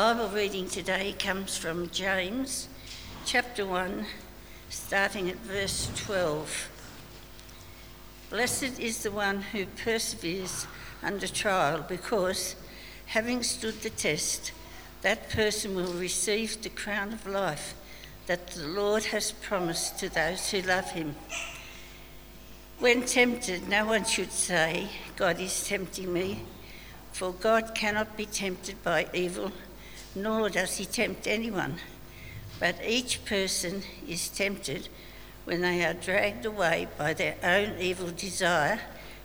Bible reading today comes from James chapter 1, starting at verse 12. Blessed is the one who perseveres under trial, because, having stood the test, that person will receive the crown of life that the Lord has promised to those who love him. When tempted, no one should say, God is tempting me, for God cannot be tempted by evil nor does he tempt anyone. But each person is tempted when they are dragged away by their own evil desire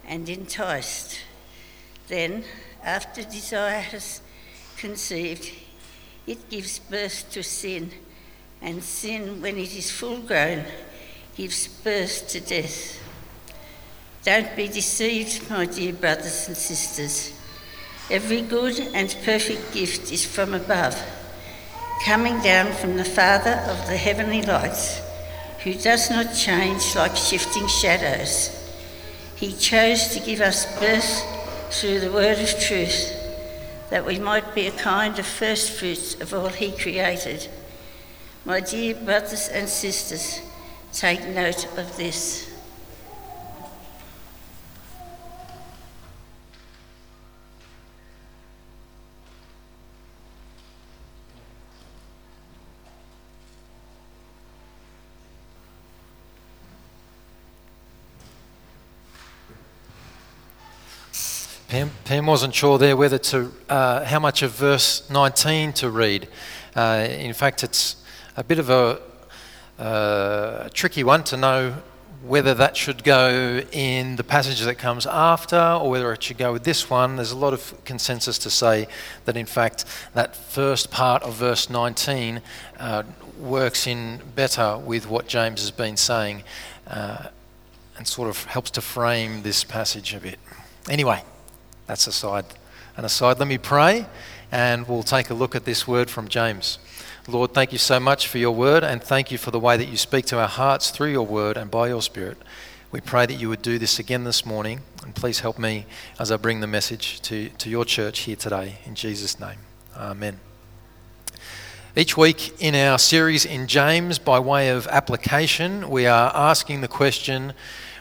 and enticed. Then, after desire has conceived, it gives birth to sin, and sin, when it is full grown, gives birth to death. Don't be deceived, my dear brothers and sisters. Every good and perfect gift is from above, coming down from the Father of the heavenly lights, who does not change like shifting shadows. He chose to give us birth through the word of truth, that we might be a kind of first fruits of all He created. My dear brothers and sisters, take note of this. Pam wasn't sure there whether to uh, how much of verse 19 to read. Uh, in fact, it's a bit of a, uh, a tricky one to know whether that should go in the passage that comes after or whether it should go with this one. There's a lot of consensus to say that, in fact, that first part of verse 19 uh, works in better with what James has been saying uh, and sort of helps to frame this passage a bit. Anyway. That's aside and aside. Let me pray and we'll take a look at this word from James. Lord, thank you so much for your word and thank you for the way that you speak to our hearts through your word and by your spirit. We pray that you would do this again this morning and please help me as I bring the message to, to your church here today. In Jesus' name, amen. Each week in our series in James, by way of application, we are asking the question,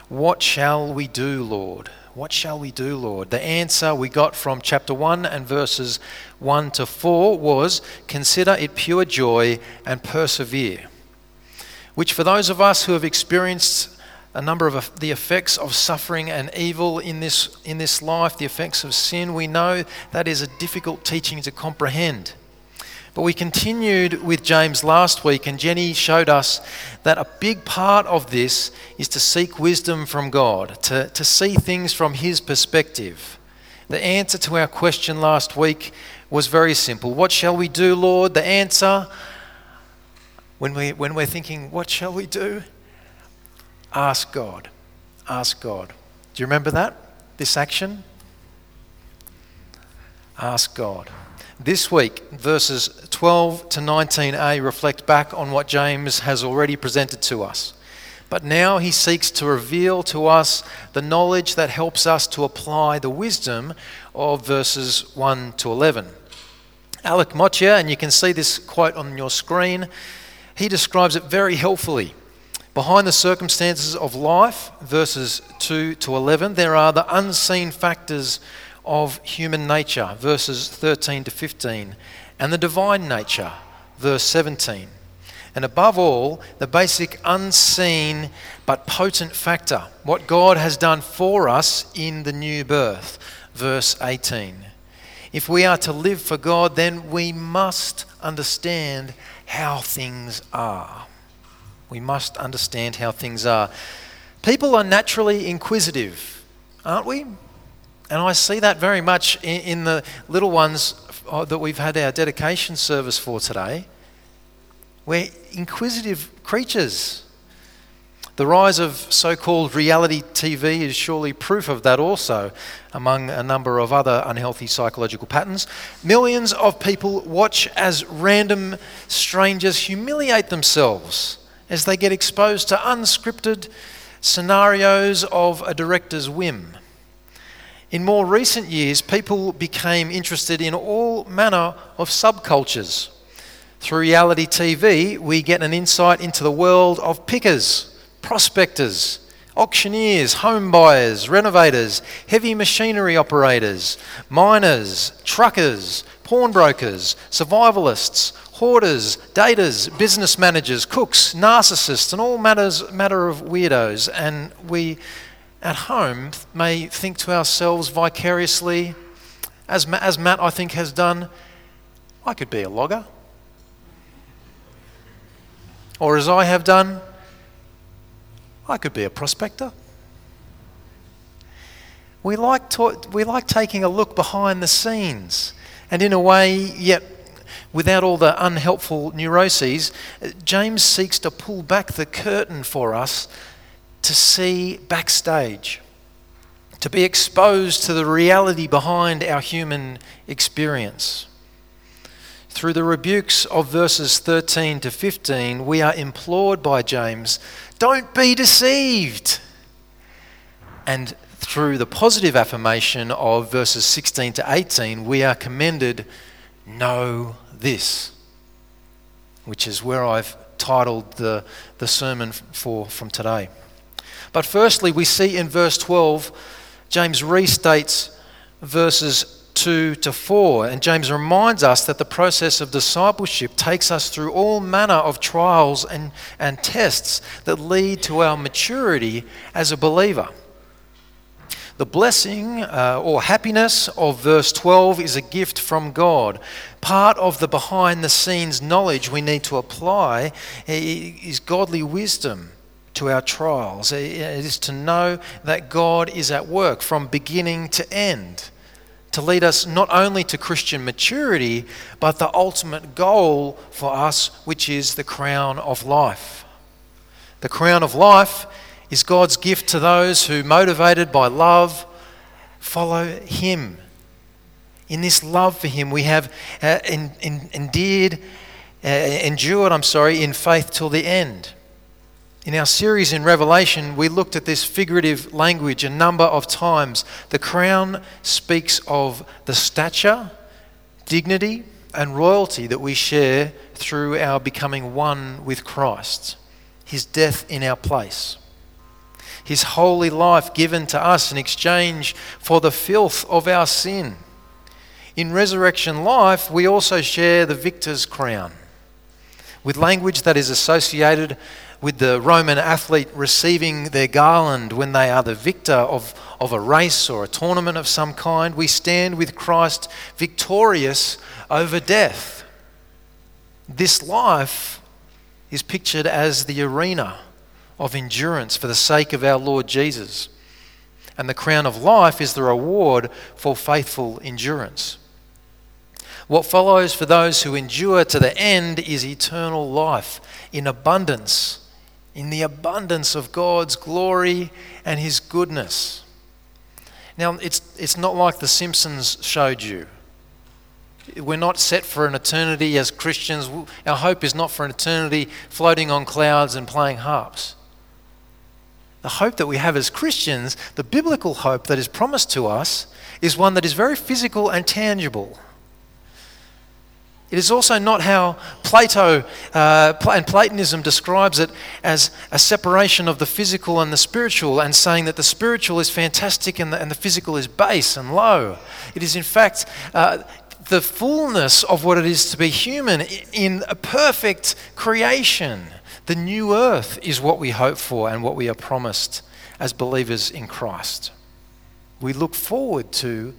What shall we do, Lord? What shall we do, Lord? The answer we got from chapter 1 and verses 1 to 4 was consider it pure joy and persevere. Which, for those of us who have experienced a number of the effects of suffering and evil in this, in this life, the effects of sin, we know that is a difficult teaching to comprehend. But we continued with James last week, and Jenny showed us that a big part of this is to seek wisdom from God, to, to see things from His perspective. The answer to our question last week was very simple What shall we do, Lord? The answer, when, we, when we're thinking, What shall we do? Ask God. Ask God. Do you remember that? This action? Ask God. This week, verses 12 to 19a reflect back on what James has already presented to us. But now he seeks to reveal to us the knowledge that helps us to apply the wisdom of verses 1 to 11. Alec Motyer, and you can see this quote on your screen, he describes it very helpfully. Behind the circumstances of life, verses 2 to 11, there are the unseen factors of human nature, verses 13 to 15, and the divine nature, verse 17. And above all, the basic unseen but potent factor, what God has done for us in the new birth, verse 18. If we are to live for God, then we must understand how things are. We must understand how things are. People are naturally inquisitive, aren't we? And I see that very much in, in the little ones uh, that we've had our dedication service for today. We're inquisitive creatures. The rise of so called reality TV is surely proof of that, also, among a number of other unhealthy psychological patterns. Millions of people watch as random strangers humiliate themselves as they get exposed to unscripted scenarios of a director's whim. In more recent years, people became interested in all manner of subcultures. Through reality TV, we get an insight into the world of pickers, prospectors, auctioneers, home buyers, renovators, heavy machinery operators, miners, truckers, pawnbrokers, survivalists, hoarders, daters, business managers, cooks, narcissists, and all matters, matter of weirdos. And we at home may think to ourselves vicariously, as, as Matt, I think, has done, I could be a logger. Or as I have done, I could be a prospector. We like, to, we like taking a look behind the scenes, and in a way, yet without all the unhelpful neuroses, James seeks to pull back the curtain for us to see backstage, to be exposed to the reality behind our human experience. Through the rebukes of verses 13 to 15, we are implored by James don't be deceived. And through the positive affirmation of verses 16 to 18, we are commended know this, which is where I've titled the, the sermon for from today. But firstly, we see in verse 12, James restates verses 2 to 4. And James reminds us that the process of discipleship takes us through all manner of trials and, and tests that lead to our maturity as a believer. The blessing uh, or happiness of verse 12 is a gift from God. Part of the behind the scenes knowledge we need to apply is godly wisdom to our trials. It is to know that God is at work from beginning to end to lead us not only to Christian maturity, but the ultimate goal for us, which is the crown of life. The crown of life is God's gift to those who, motivated by love, follow Him. In this love for Him, we have uh, in, in, endeared, uh, endured, I'm sorry, in faith till the end. In our series in Revelation, we looked at this figurative language a number of times. The crown speaks of the stature, dignity, and royalty that we share through our becoming one with Christ, his death in our place, his holy life given to us in exchange for the filth of our sin. In resurrection life, we also share the victor's crown with language that is associated with the Roman athlete receiving their garland when they are the victor of, of a race or a tournament of some kind. We stand with Christ victorious over death. This life is pictured as the arena of endurance for the sake of our Lord Jesus. And the crown of life is the reward for faithful endurance. What follows for those who endure to the end is eternal life in abundance in the abundance of God's glory and His goodness. Now, it's, it's not like The Simpsons showed you. We're not set for an eternity as Christians. Our hope is not for an eternity floating on clouds and playing harps. The hope that we have as Christians, the biblical hope that is promised to us, is one that is very physical and tangible. It is also not how Plato uh, and Platonism describes it as a separation of the physical and the spiritual, and saying that the spiritual is fantastic and the, and the physical is base and low. It is, in fact, uh, the fullness of what it is to be human in a perfect creation. The new earth is what we hope for and what we are promised as believers in Christ. We look forward to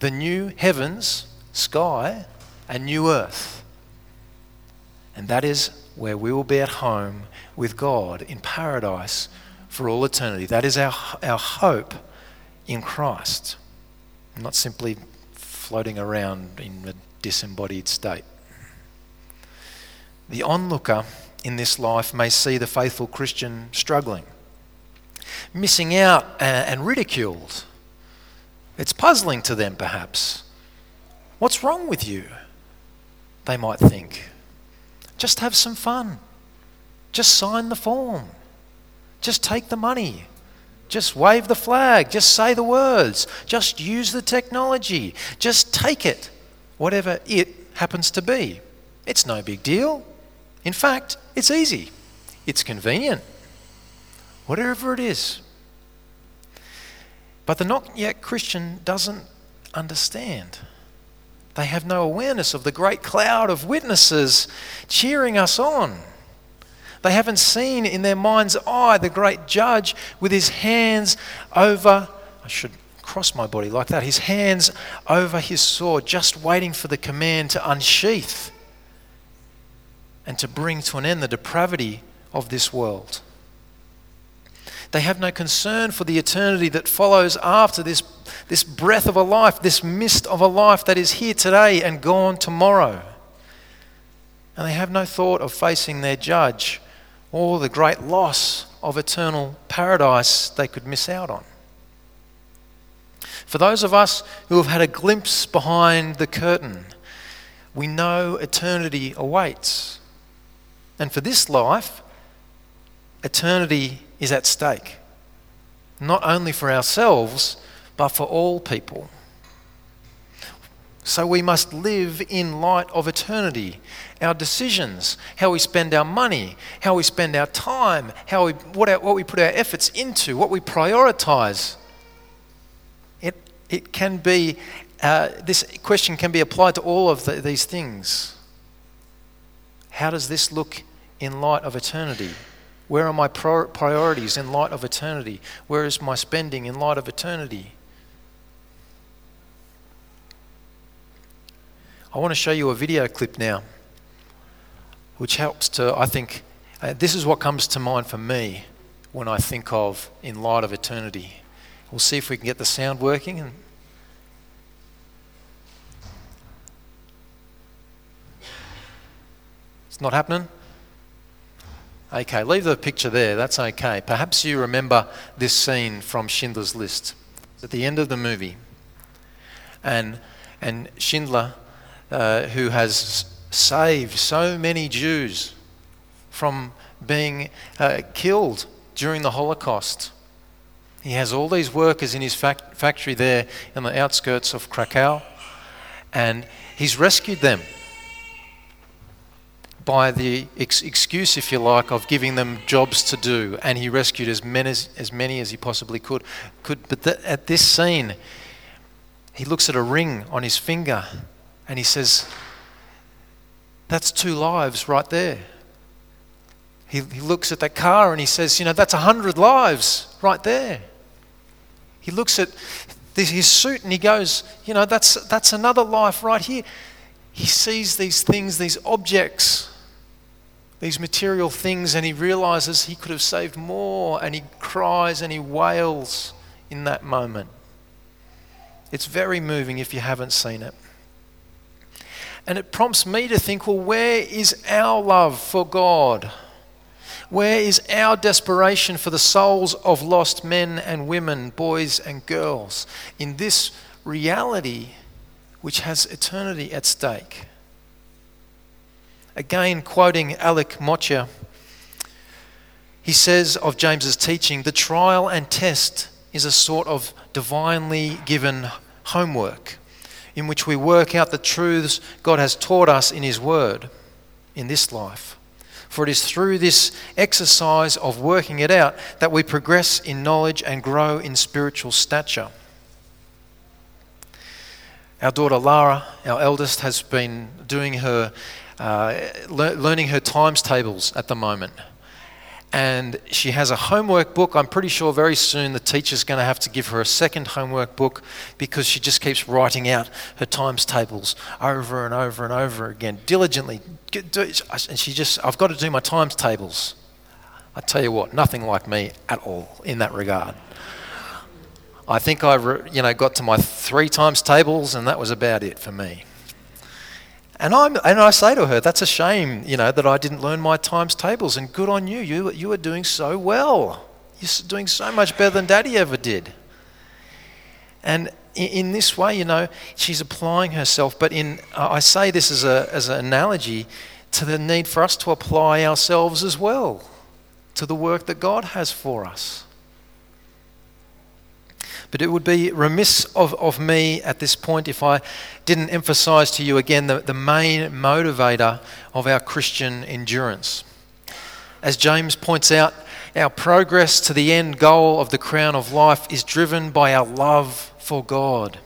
the new heavens, sky, a new earth. And that is where we will be at home with God in paradise for all eternity. That is our, our hope in Christ, not simply floating around in a disembodied state. The onlooker in this life may see the faithful Christian struggling, missing out and ridiculed. It's puzzling to them, perhaps. What's wrong with you? They might think. Just have some fun. Just sign the form. Just take the money. Just wave the flag. Just say the words. Just use the technology. Just take it, whatever it happens to be. It's no big deal. In fact, it's easy. It's convenient. Whatever it is. But the not yet Christian doesn't understand. They have no awareness of the great cloud of witnesses cheering us on. They haven't seen in their mind's eye the great judge with his hands over, I should cross my body like that, his hands over his sword, just waiting for the command to unsheath and to bring to an end the depravity of this world. They have no concern for the eternity that follows after this, this breath of a life, this mist of a life that is here today and gone tomorrow. And they have no thought of facing their judge or the great loss of eternal paradise they could miss out on. For those of us who have had a glimpse behind the curtain, we know eternity awaits. And for this life, eternity is at stake, not only for ourselves, but for all people. So we must live in light of eternity. Our decisions, how we spend our money, how we spend our time, how we, what, our, what we put our efforts into, what we prioritize. It, it can be, uh, this question can be applied to all of the, these things. How does this look in light of eternity? Where are my priorities in light of eternity? Where is my spending in light of eternity? I want to show you a video clip now, which helps to, I think, uh, this is what comes to mind for me when I think of in light of eternity. We'll see if we can get the sound working. It's not happening? Okay, leave the picture there. That's okay. Perhaps you remember this scene from Schindler's List It's at the end of the movie. And, and Schindler uh, who has saved so many Jews from being uh, killed during the Holocaust. He has all these workers in his fac- factory there in the outskirts of Krakow, and he's rescued them by the ex- excuse, if you like, of giving them jobs to do, and he rescued as many as, as, many as he possibly could. could but th- at this scene, he looks at a ring on his finger and he says, That's two lives right there. He, he looks at that car and he says, You know, that's a hundred lives right there. He looks at this, his suit and he goes, You know, that's, that's another life right here. He sees these things, these objects, these material things, and he realizes he could have saved more, and he cries and he wails in that moment. It's very moving if you haven't seen it. And it prompts me to think well, where is our love for God? Where is our desperation for the souls of lost men and women, boys and girls, in this reality which has eternity at stake? Again, quoting Alec Motyer, he says of James's teaching, the trial and test is a sort of divinely given homework in which we work out the truths God has taught us in His Word in this life. For it is through this exercise of working it out that we progress in knowledge and grow in spiritual stature. Our daughter Lara, our eldest, has been doing her, uh, le- learning her times tables at the moment and she has a homework book. I'm pretty sure very soon the teacher's going to have to give her a second homework book because she just keeps writing out her times tables over and over and over again, diligently. And she just, I've got to do my times tables. I tell you what, nothing like me at all in that regard. I think I, you know, got to my three times tables, and that was about it for me. And, I'm, and I say to her, that's a shame, you know, that I didn't learn my times tables. And good on you. You, you are doing so well. You're doing so much better than Daddy ever did. And in, in this way, you know, she's applying herself. But in, I say this as, a, as an analogy to the need for us to apply ourselves as well to the work that God has for us. But it would be remiss of, of me at this point if I didn't emphasize to you again the, the main motivator of our Christian endurance. As James points out, our progress to the end goal of the crown of life is driven by our love for God.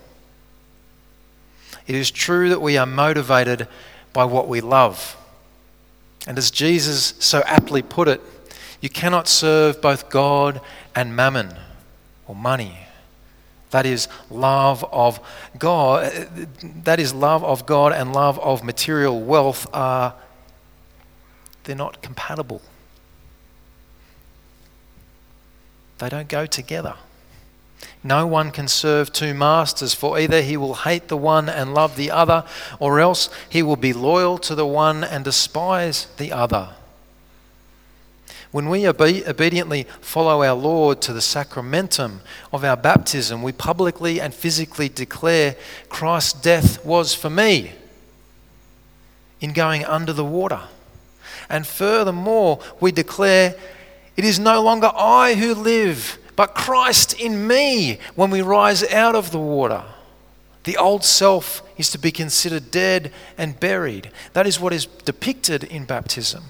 It is true that we are motivated by what we love. And as Jesus so aptly put it, you cannot serve both God and mammon or money. That is love of God. Eh, that is love of God and love of material wealth are they're not compatible. They don't go together. No one can serve two masters, for either he will hate the one and love the other, or else he will be loyal to the one and despise the other. When we obe- obediently follow our Lord to the sacramentum of our baptism, we publicly and physically declare Christ's death was for me in going under the water. And furthermore, we declare it is no longer I who live but Christ in me when we rise out of the water. The old self is to be considered dead and buried. That is what is depicted in baptism.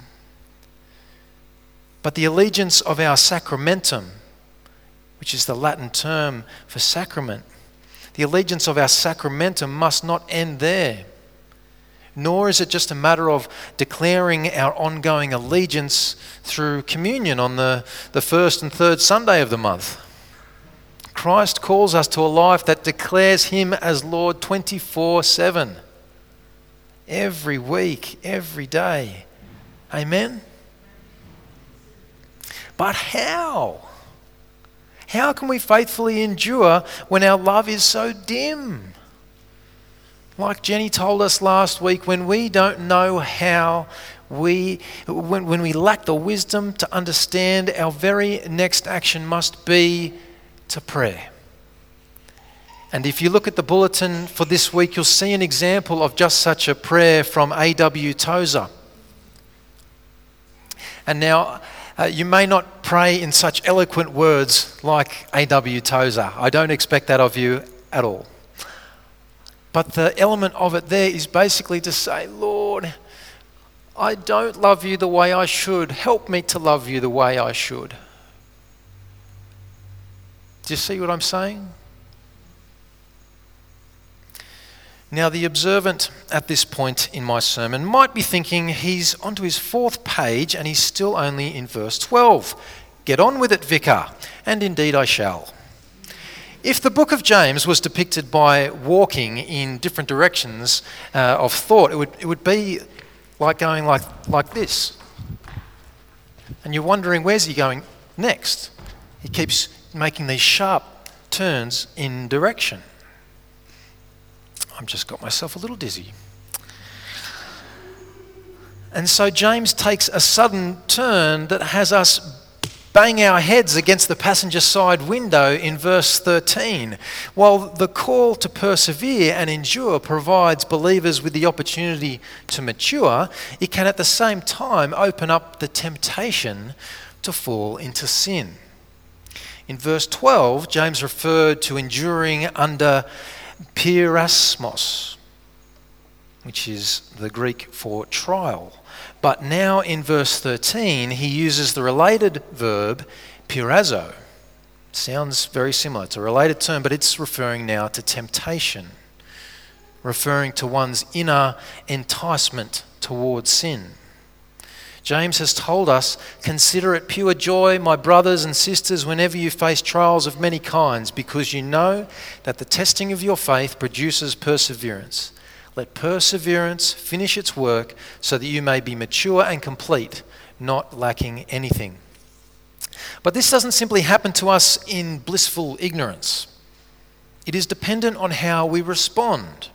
But the allegiance of our sacramentum, which is the Latin term for sacrament, the allegiance of our sacramentum must not end there. Nor is it just a matter of declaring our ongoing allegiance through communion on the, the first and third Sunday of the month. Christ calls us to a life that declares Him as Lord 24 7. Every week, every day. Amen? But how? How can we faithfully endure when our love is so dim? Like Jenny told us last week, when we don't know how we, when, when we lack the wisdom to understand, our very next action must be to pray. And if you look at the bulletin for this week, you'll see an example of just such a prayer from A.W. Tozer. And now, uh, you may not pray in such eloquent words like A.W. Tozer. I don't expect that of you at all. But the element of it there is basically to say, Lord, I don't love you the way I should. Help me to love you the way I should. Do you see what I'm saying? Now, the observant at this point in my sermon might be thinking he's onto his fourth page and he's still only in verse 12. Get on with it, Vicar. And indeed I shall. If the book of James was depicted by walking in different directions uh, of thought, it would, it would be like going like, like this. And you're wondering, where's he going next? He keeps making these sharp turns in direction. I've just got myself a little dizzy. And so James takes a sudden turn that has us bang our heads against the passenger side window in verse 13. While the call to persevere and endure provides believers with the opportunity to mature, it can at the same time open up the temptation to fall into sin. In verse 12, James referred to enduring under peirasmos, which is the Greek for trial. But now in verse 13, he uses the related verb peirazo. Sounds very similar. It's a related term, but it's referring now to temptation, referring to one's inner enticement towards sin. James has told us, Consider it pure joy, my brothers and sisters, whenever you face trials of many kinds, because you know that the testing of your faith produces perseverance. Let perseverance finish its work so that you may be mature and complete, not lacking anything. But this doesn't simply happen to us in blissful ignorance, it is dependent on how we respond.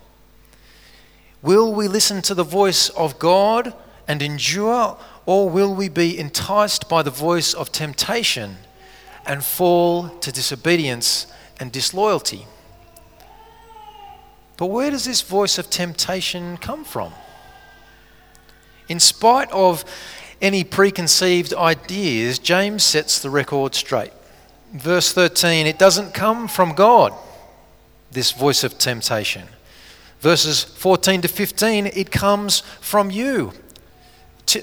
Will we listen to the voice of God and endure, or will we be enticed by the voice of temptation and fall to disobedience and disloyalty? But where does this voice of temptation come from? In spite of any preconceived ideas, James sets the record straight. Verse 13, it doesn't come from God, this voice of temptation. Verses 14 to 15, it comes from you.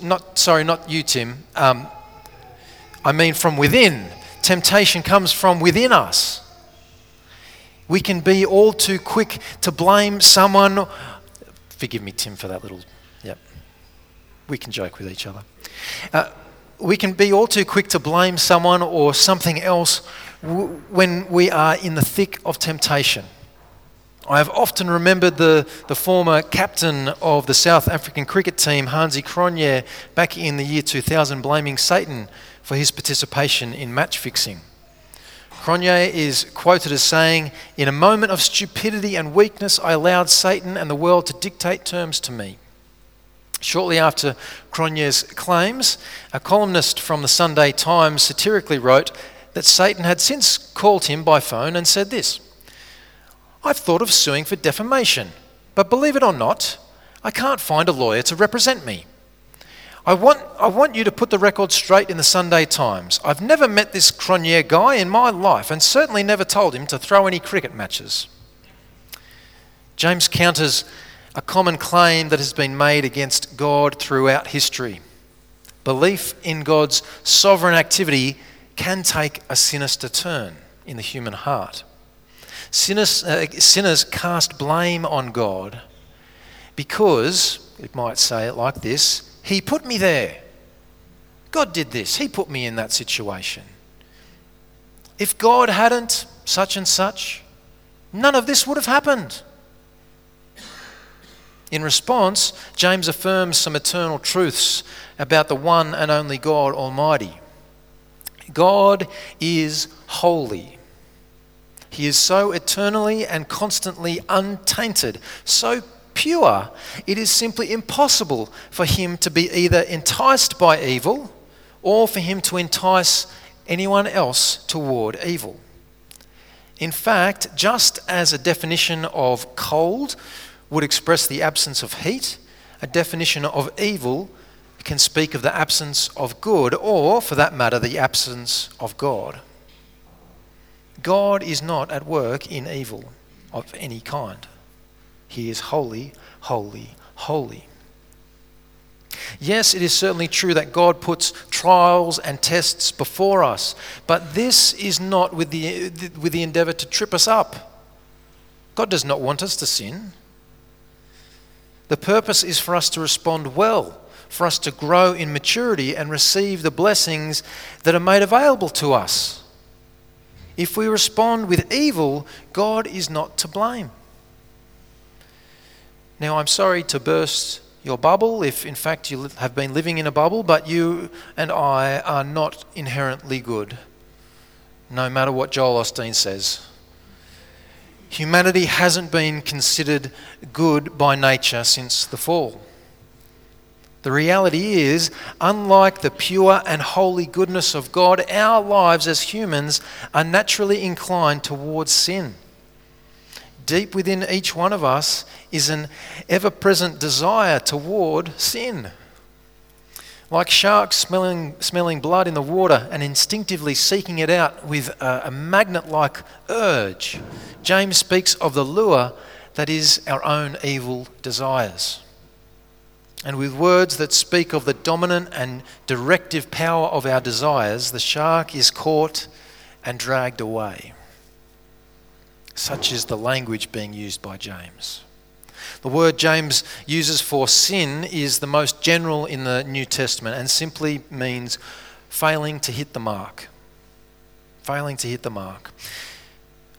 Not, sorry, not you, Tim. Um, I mean from within. Temptation comes from within us. We can be all too quick to blame someone. Forgive me, Tim, for that little. Yep. We can joke with each other. Uh, we can be all too quick to blame someone or something else w- when we are in the thick of temptation. I have often remembered the, the former captain of the South African cricket team, Hansie Cronje, back in the year 2000, blaming Satan for his participation in match fixing. Cronje is quoted as saying, In a moment of stupidity and weakness, I allowed Satan and the world to dictate terms to me. Shortly after Cronje's claims, a columnist from the Sunday Times satirically wrote that Satan had since called him by phone and said this I've thought of suing for defamation, but believe it or not, I can't find a lawyer to represent me. I want, I want you to put the record straight in the Sunday Times. I've never met this Cronje guy in my life and certainly never told him to throw any cricket matches. James counters a common claim that has been made against God throughout history. Belief in God's sovereign activity can take a sinister turn in the human heart. Sinners, uh, sinners cast blame on God because, it might say it like this he put me there. God did this. He put me in that situation. If God hadn't such and such, none of this would have happened. In response, James affirms some eternal truths about the one and only God Almighty. God is holy. He is so eternally and constantly untainted, so pure, it is simply impossible for him to be either enticed by evil or for him to entice anyone else toward evil. In fact, just as a definition of cold would express the absence of heat, a definition of evil can speak of the absence of good, or, for that matter, the absence of God. God is not at work in evil of any kind. He is holy, holy, holy. Yes, it is certainly true that God puts trials and tests before us, but this is not with the, with the endeavor to trip us up. God does not want us to sin. The purpose is for us to respond well, for us to grow in maturity and receive the blessings that are made available to us. If we respond with evil, God is not to blame. Now, I'm sorry to burst your bubble if, in fact, you have been living in a bubble, but you and I are not inherently good, no matter what Joel Osteen says. Humanity hasn't been considered good by nature since the fall. The reality is, unlike the pure and holy goodness of God, our lives as humans are naturally inclined towards sin deep within each one of us is an ever present desire toward sin. Like sharks smelling, smelling blood in the water and instinctively seeking it out with a, a magnet like urge, James speaks of the lure that is our own evil desires. And with words that speak of the dominant and directive power of our desires, the shark is caught and dragged away. Such is the language being used by James. The word James uses for sin is the most general in the New Testament and simply means failing to hit the mark. Failing to hit the mark.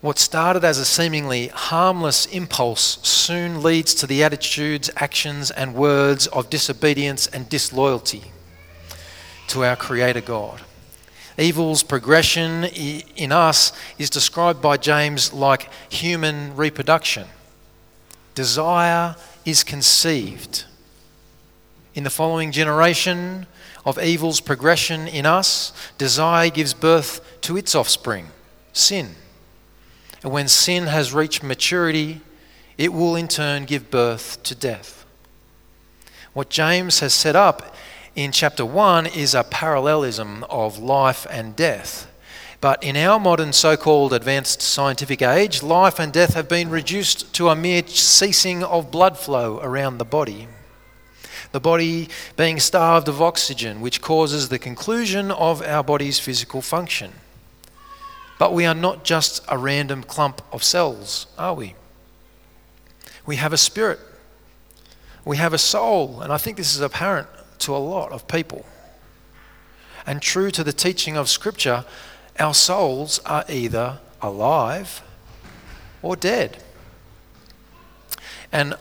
What started as a seemingly harmless impulse soon leads to the attitudes, actions, and words of disobedience and disloyalty to our Creator God. Evil's progression in us is described by James like human reproduction. Desire is conceived. In the following generation of evil's progression in us, desire gives birth to its offspring, sin. And when sin has reached maturity, it will in turn give birth to death. What James has set up in chapter 1 is a parallelism of life and death. But in our modern so called advanced scientific age, life and death have been reduced to a mere ceasing of blood flow around the body. The body being starved of oxygen, which causes the conclusion of our body's physical function. But we are not just a random clump of cells, are we? We have a spirit, we have a soul, and I think this is apparent to a lot of people. And true to the teaching of Scripture, our souls are either alive or dead. And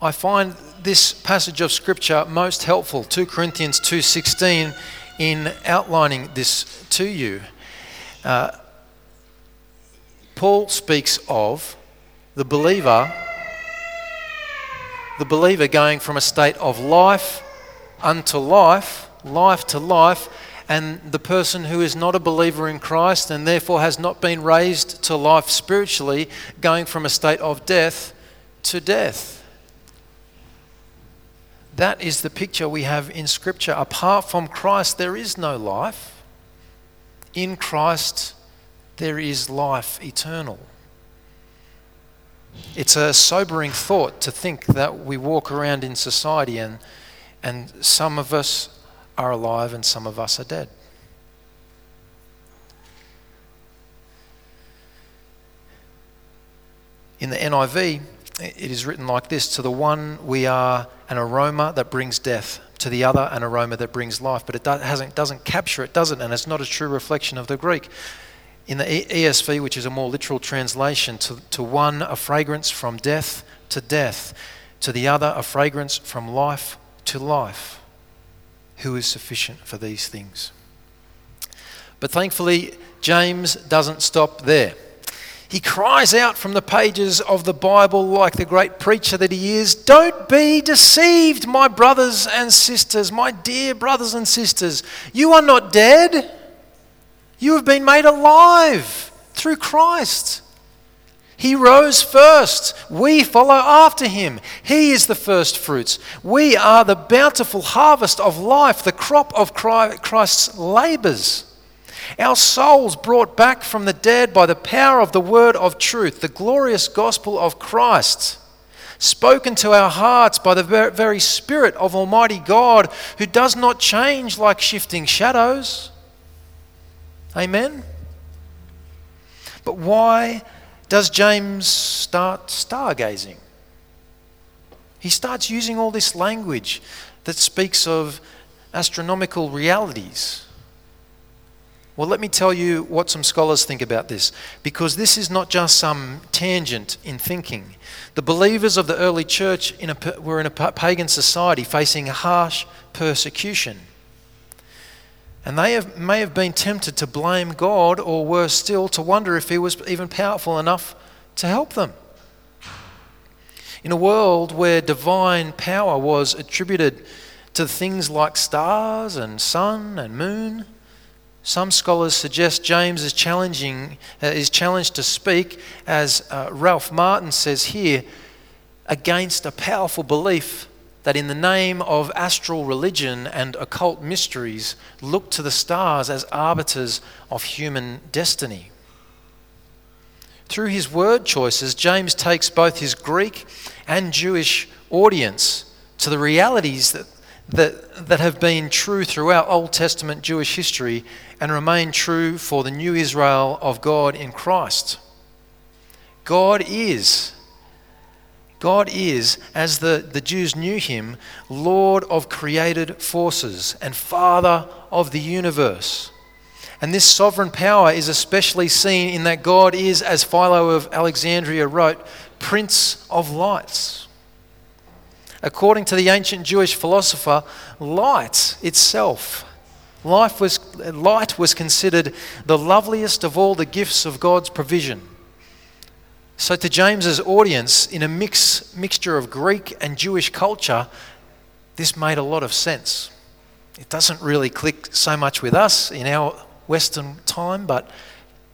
I find this passage of scripture most helpful 2 Corinthians 2:16 in outlining this to you. Uh, Paul speaks of the believer the believer going from a state of life unto life, life to life, and the person who is not a believer in Christ and therefore has not been raised to life spiritually, going from a state of death to death. That is the picture we have in Scripture. Apart from Christ, there is no life. In Christ, there is life eternal. It's a sobering thought to think that we walk around in society and, and some of us are alive and some of us are dead. In the NIV, it is written like this To the one we are an aroma that brings death, to the other an aroma that brings life. But it doesn't, doesn't capture it, does it? And it's not a true reflection of the Greek. In the ESV, which is a more literal translation, to, to one a fragrance from death to death, to the other a fragrance from life to life who is sufficient for these things. But thankfully, James doesn't stop there. He cries out from the pages of the Bible, like the great preacher that he is Don't be deceived, my brothers and sisters, my dear brothers and sisters. You are not dead, you have been made alive through Christ. He rose first. We follow after him. He is the first fruits. We are the bountiful harvest of life, the crop of Christ's labours. Our souls brought back from the dead by the power of the word of truth, the glorious gospel of Christ, spoken to our hearts by the very Spirit of Almighty God, who does not change like shifting shadows. Amen? But why does James start stargazing? He starts using all this language that speaks of astronomical realities. Well, let me tell you what some scholars think about this, because this is not just some tangent in thinking. The believers of the early church in a, were in a pagan society facing harsh persecution. And they have, may have been tempted to blame God, or worse still, to wonder if He was even powerful enough to help them. In a world where divine power was attributed to things like stars and sun and moon, some scholars suggest James is challenging uh, is challenged to speak, as uh, Ralph Martin says here, against a powerful belief that in the name of astral religion and occult mysteries look to the stars as arbiters of human destiny. Through his word choices, James takes both his Greek and Jewish audience to the realities that, that, that have been true throughout Old Testament Jewish history and remain true for the new Israel of God in Christ. God is God is, as the, the Jews knew him, Lord of created forces and Father of the universe. And this sovereign power is especially seen in that God is, as Philo of Alexandria wrote, Prince of Lights. According to the ancient Jewish philosopher, light itself, life was, light was considered the loveliest of all the gifts of God's provision. So, to James's audience, in a mix, mixture of Greek and Jewish culture, this made a lot of sense. It doesn't really click so much with us in our Western time, but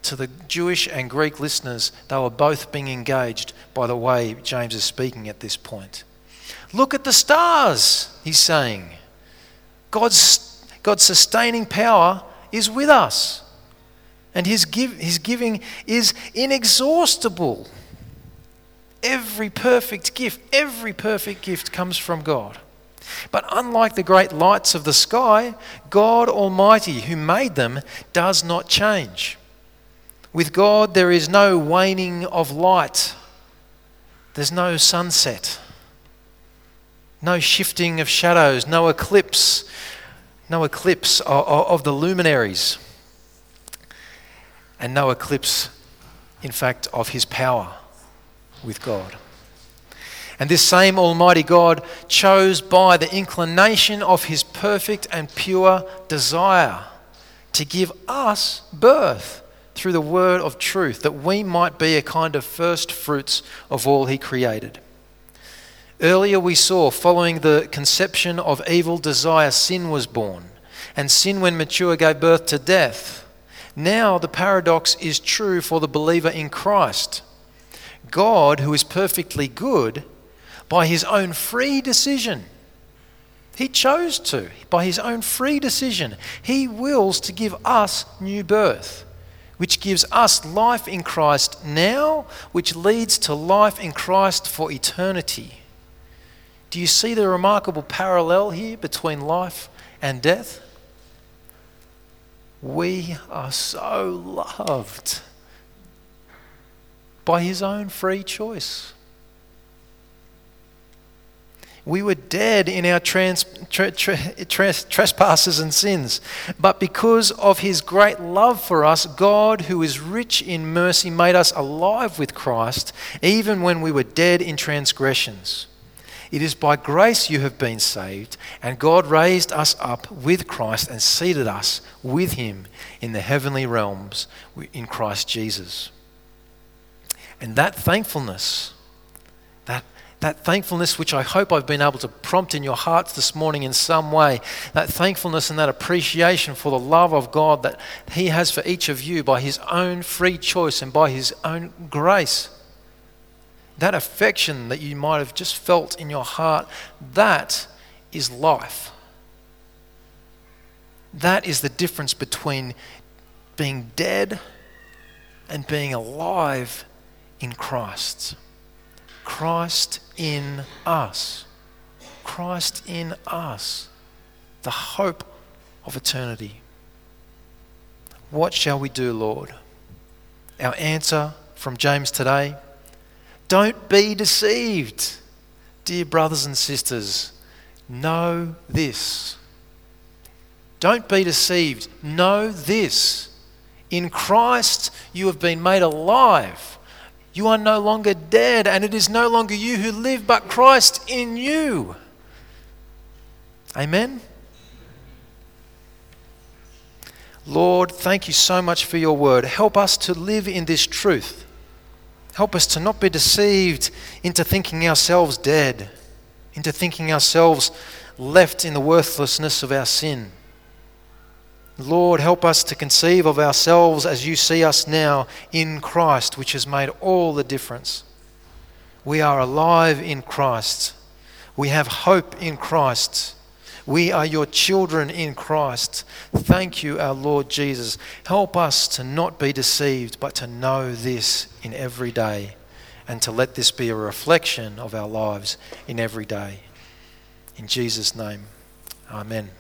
to the Jewish and Greek listeners, they were both being engaged by the way James is speaking at this point. Look at the stars, he's saying. God's, God's sustaining power is with us. And his, give, his giving is inexhaustible. Every perfect gift, every perfect gift comes from God. But unlike the great lights of the sky, God Almighty, who made them, does not change. With God, there is no waning of light, there's no sunset, no shifting of shadows, no eclipse, no eclipse of, of the luminaries, and no eclipse, in fact, of His power with God. And this same Almighty God chose by the inclination of His perfect and pure desire to give us birth through the word of truth, that we might be a kind of first fruits of all He created. Earlier, we saw, following the conception of evil desire, sin was born, and sin, when mature, gave birth to death. Now, the paradox is true for the believer in Christ. God, who is perfectly good, by his own free decision, he chose to, by his own free decision, he wills to give us new birth, which gives us life in Christ now, which leads to life in Christ for eternity. Do you see the remarkable parallel here between life and death? We are so loved by his own free choice. We were dead in our trans, tra, tra, trespasses and sins. But because of his great love for us, God, who is rich in mercy, made us alive with Christ, even when we were dead in transgressions. It is by grace you have been saved, and God raised us up with Christ and seated us with him in the heavenly realms in Christ Jesus. And that thankfulness, that, that thankfulness which I hope I've been able to prompt in your hearts this morning in some way, that thankfulness and that appreciation for the love of God that He has for each of you by His own free choice and by His own grace that affection that you might have just felt in your heart, that is life. That is the difference between being dead and being alive in Christ. Christ in us. Christ in us. The hope of eternity. What shall we do, Lord? Our answer from James today don't be deceived. Dear brothers and sisters, know this. Don't be deceived. Know this. In Christ, you have been made alive. You are no longer dead, and it is no longer you who live, but Christ in you. Amen. Lord, thank you so much for your word. Help us to live in this truth. Help us to not be deceived into thinking ourselves dead, into thinking ourselves left in the worthlessness of our sin. Lord, help us to conceive of ourselves as you see us now in Christ, which has made all the difference. We are alive in Christ. We have hope in Christ. We are your children in Christ. Thank you, our Lord Jesus. Help us to not be deceived, but to know this in every day and to let this be a reflection of our lives in every day. In Jesus' name, amen.